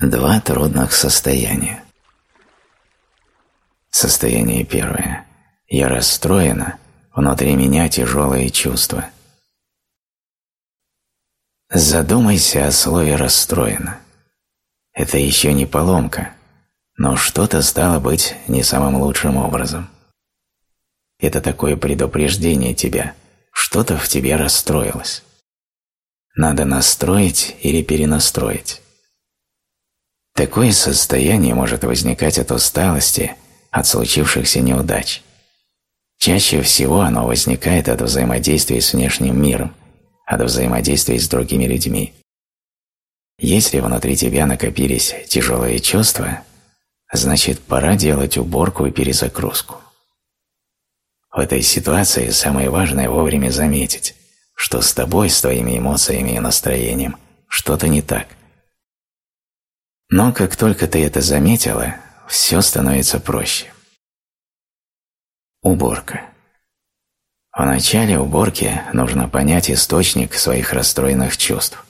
Два трудных состояния. Состояние первое. Я расстроена, внутри меня тяжелые чувства. Задумайся о слове «расстроена». Это еще не поломка, но что-то стало быть не самым лучшим образом. Это такое предупреждение тебя, что-то в тебе расстроилось. Надо настроить или перенастроить. Такое состояние может возникать от усталости, от случившихся неудач. Чаще всего оно возникает от взаимодействия с внешним миром, от взаимодействия с другими людьми. Если внутри тебя накопились тяжелые чувства, значит пора делать уборку и перезагрузку. В этой ситуации самое важное вовремя заметить, что с тобой, с твоими эмоциями и настроением что-то не так – но как только ты это заметила, все становится проще. Уборка. В начале уборки нужно понять источник своих расстроенных чувств.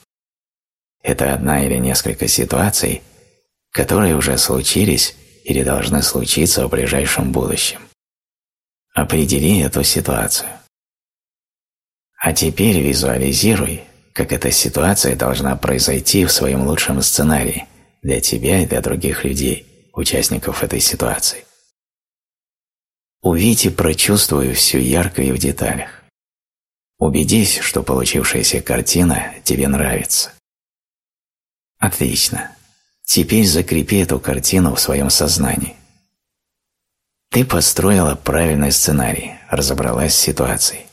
Это одна или несколько ситуаций, которые уже случились или должны случиться в ближайшем будущем. Определи эту ситуацию. А теперь визуализируй, как эта ситуация должна произойти в своем лучшем сценарии – для тебя и для других людей, участников этой ситуации. Увидь и прочувствуй все ярко и в деталях. Убедись, что получившаяся картина тебе нравится. Отлично. Теперь закрепи эту картину в своем сознании. Ты построила правильный сценарий, разобралась с ситуацией.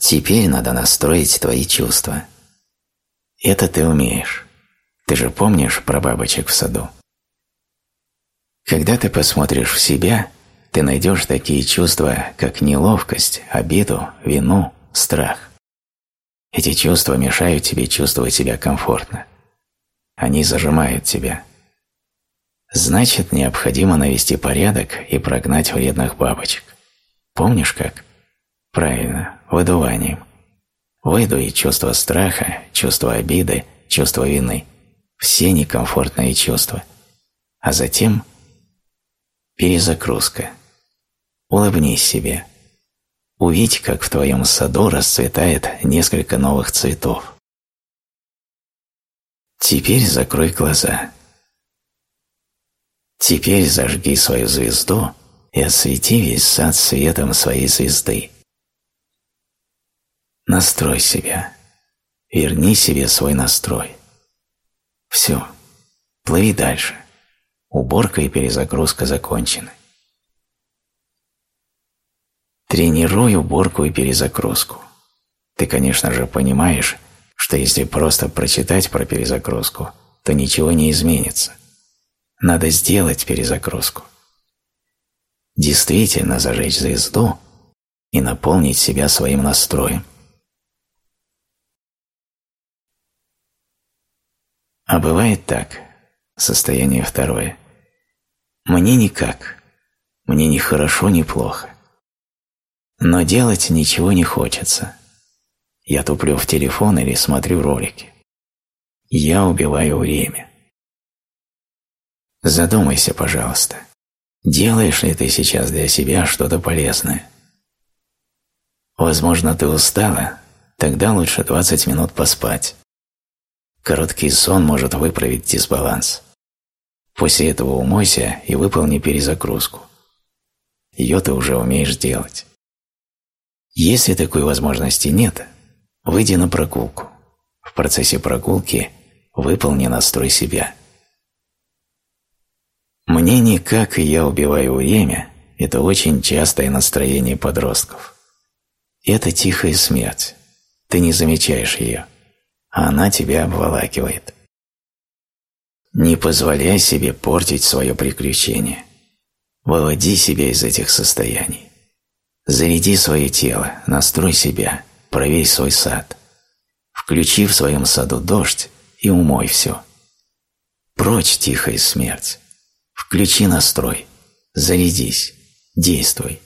Теперь надо настроить твои чувства. Это ты умеешь. Ты же помнишь про бабочек в саду? Когда ты посмотришь в себя, ты найдешь такие чувства, как неловкость, обиду, вину, страх. Эти чувства мешают тебе чувствовать себя комфортно. Они зажимают тебя. Значит, необходимо навести порядок и прогнать вредных бабочек. Помнишь как? Правильно, выдуванием. Выдуй чувство страха, чувство обиды, чувство вины – все некомфортные чувства, а затем перезагрузка. Улыбнись себе. Увидь, как в твоем саду расцветает несколько новых цветов. Теперь закрой глаза. Теперь зажги свою звезду и освети весь сад светом своей звезды. Настрой себя. Верни себе свой настрой. Все. Плыви дальше. Уборка и перезагрузка закончены. Тренируй уборку и перезагрузку. Ты, конечно же, понимаешь, что если просто прочитать про перезагрузку, то ничего не изменится. Надо сделать перезагрузку. Действительно зажечь звезду и наполнить себя своим настроем – А бывает так. Состояние второе. Мне никак. Мне ни хорошо, ни плохо. Но делать ничего не хочется. Я туплю в телефон или смотрю ролики. Я убиваю время. Задумайся, пожалуйста. Делаешь ли ты сейчас для себя что-то полезное? Возможно, ты устала, тогда лучше 20 минут поспать. Короткий сон может выправить дисбаланс. После этого умойся и выполни перезагрузку. Ее ты уже умеешь делать. Если такой возможности нет, выйди на прогулку. В процессе прогулки выполни настрой себя. Мне никак я убиваю время – это очень частое настроение подростков. Это тихая смерть. Ты не замечаешь ее а она тебя обволакивает. Не позволяй себе портить свое приключение. Выводи себя из этих состояний. Заряди свое тело, настрой себя, проверь свой сад. Включи в своем саду дождь и умой все. Прочь тихая смерть. Включи настрой, зарядись, действуй.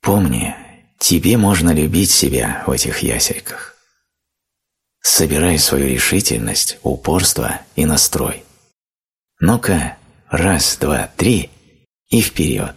Помни, тебе можно любить себя в этих ясельках. Собирай свою решительность, упорство и настрой. Ну-ка, раз, два, три и вперед.